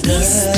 Peace.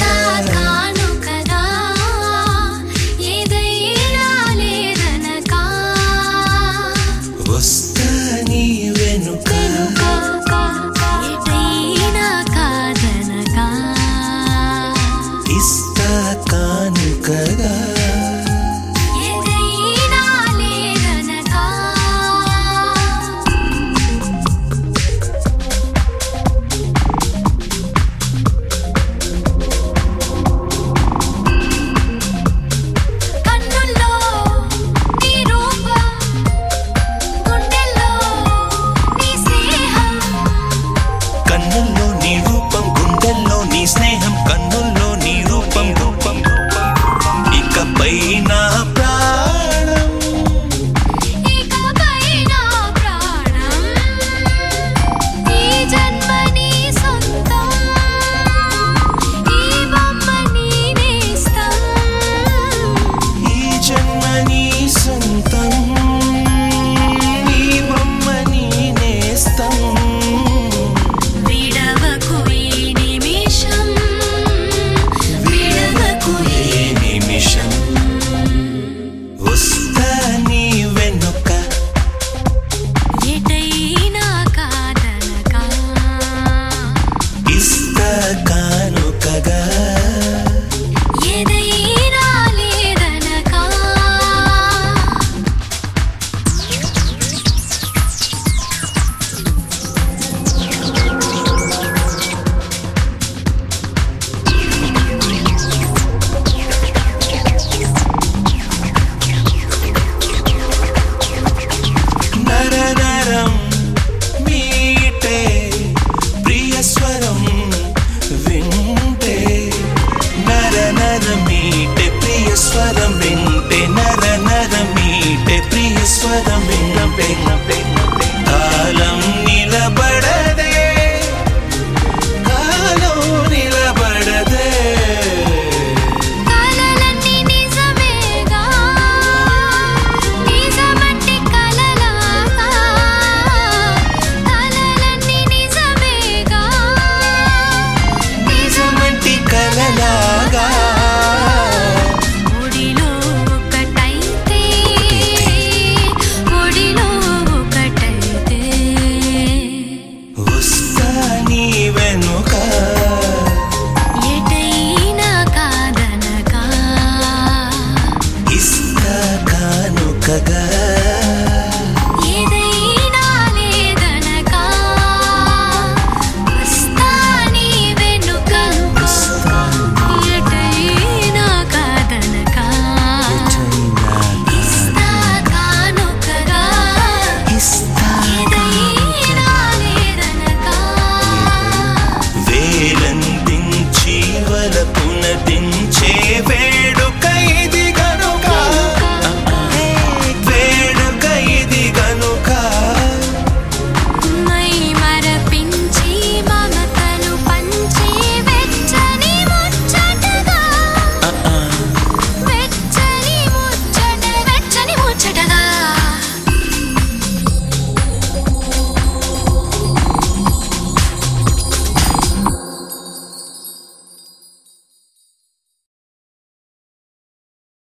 good.